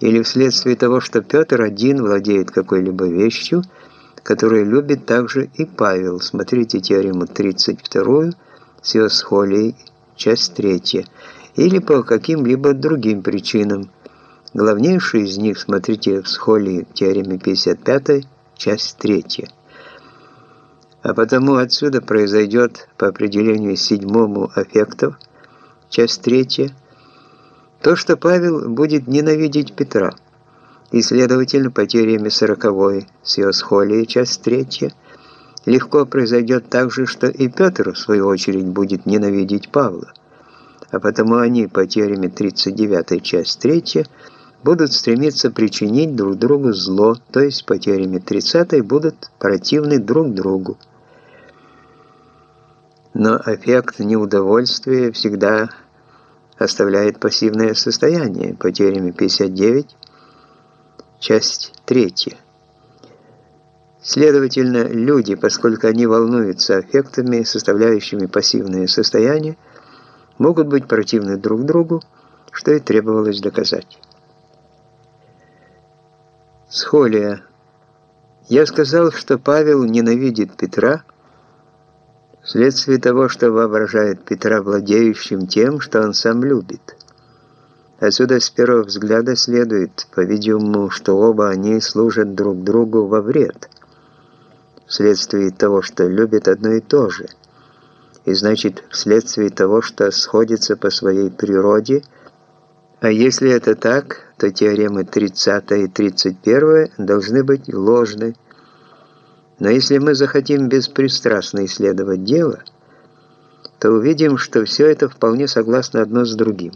или вследствие того, что Петр один владеет какой-либо вещью, которую любит также и Павел. Смотрите теорему 32 с ее схолией, часть 3. Или по каким-либо другим причинам. Главнейшую из них смотрите в схолии теореме 55, часть 3. А потому отсюда произойдет по определению седьмому аффектов, часть 3, то, что Павел будет ненавидеть Петра, и, следовательно, по теореме сороковой с ее схолией, часть третья, легко произойдет так же, что и Петр, в свою очередь, будет ненавидеть Павла. А потому они по теореме 39, часть 3, будут стремиться причинить друг другу зло, то есть по теореме 30 будут противны друг другу. Но эффект неудовольствия всегда оставляет пассивное состояние по теореме 59, часть 3. Следовательно, люди, поскольку они волнуются аффектами, составляющими пассивное состояние, могут быть противны друг другу, что и требовалось доказать. Схолия. Я сказал, что Павел ненавидит Петра, вследствие того, что воображает Петра владеющим тем, что он сам любит. Отсюда с первого взгляда следует, по-видимому, что оба они служат друг другу во вред, вследствие того, что любят одно и то же, и значит, вследствие того, что сходятся по своей природе, а если это так, то теоремы 30 и 31 должны быть ложны, но если мы захотим беспристрастно исследовать дело, то увидим, что все это вполне согласно одно с другим.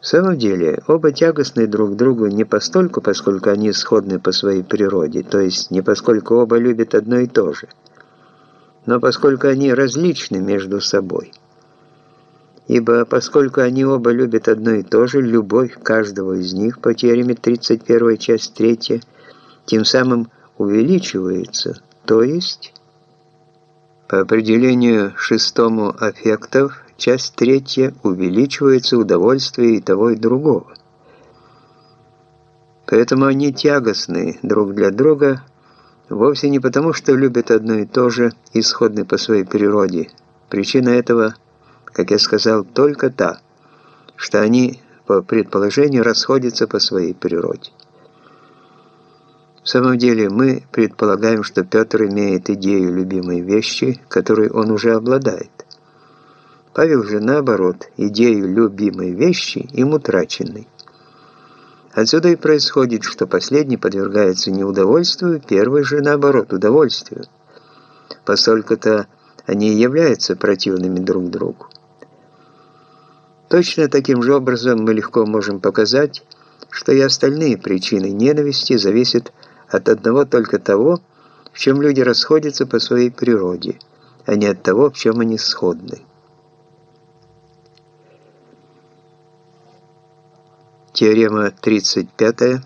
В самом деле, оба тягостны друг другу не постольку, поскольку они сходны по своей природе, то есть не поскольку оба любят одно и то же, но поскольку они различны между собой. Ибо поскольку они оба любят одно и то же, любовь каждого из них по теореме 31 часть 3 тем самым увеличивается, то есть, по определению шестому аффектов, часть третья увеличивается удовольствие и того, и другого. Поэтому они тягостны друг для друга, вовсе не потому, что любят одно и то же, исходны по своей природе. Причина этого, как я сказал, только та, что они, по предположению, расходятся по своей природе. В самом деле, мы предполагаем, что Петр имеет идею любимой вещи, которой он уже обладает. Павел же, наоборот, идею любимой вещи им утраченной. Отсюда и происходит, что последний подвергается неудовольствию, первый же, наоборот, удовольствию. Поскольку-то они являются противными друг другу. Точно таким же образом мы легко можем показать, что и остальные причины ненависти зависят от от одного только того, в чем люди расходятся по своей природе, а не от того, в чем они сходны. Теорема 35.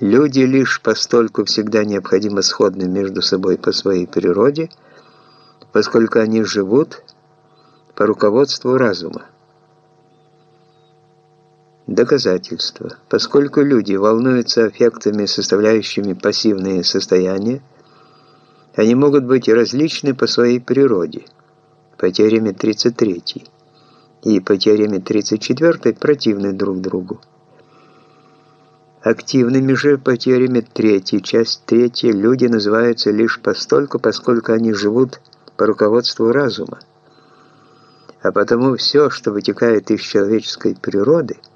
Люди лишь постольку всегда необходимо сходны между собой по своей природе, поскольку они живут по руководству разума. Доказательство. Поскольку люди волнуются аффектами, составляющими пассивные состояния, они могут быть различны по своей природе, по теореме 33 и по теореме 34 противны друг другу. Активными же по теореме 3, часть 3, люди называются лишь постольку, поскольку они живут по руководству разума. А потому все, что вытекает из человеческой природы –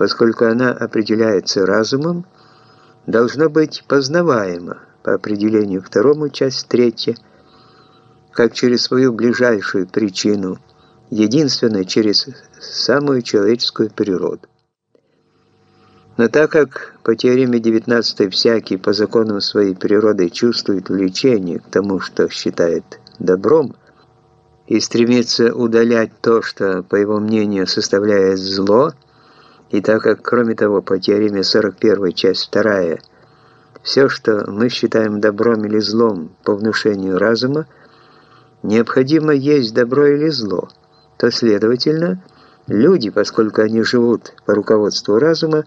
поскольку она определяется разумом, должно быть познаваемо по определению второму, часть третья, как через свою ближайшую причину, единственно через самую человеческую природу. Но так как по теореме 19 всякий по законам своей природы чувствует влечение к тому, что считает добром, и стремится удалять то, что, по его мнению, составляет зло – и так как, кроме того, по теореме 41, часть 2, все, что мы считаем добром или злом по внушению разума, необходимо есть добро или зло, то, следовательно, Люди, поскольку они живут по руководству разума,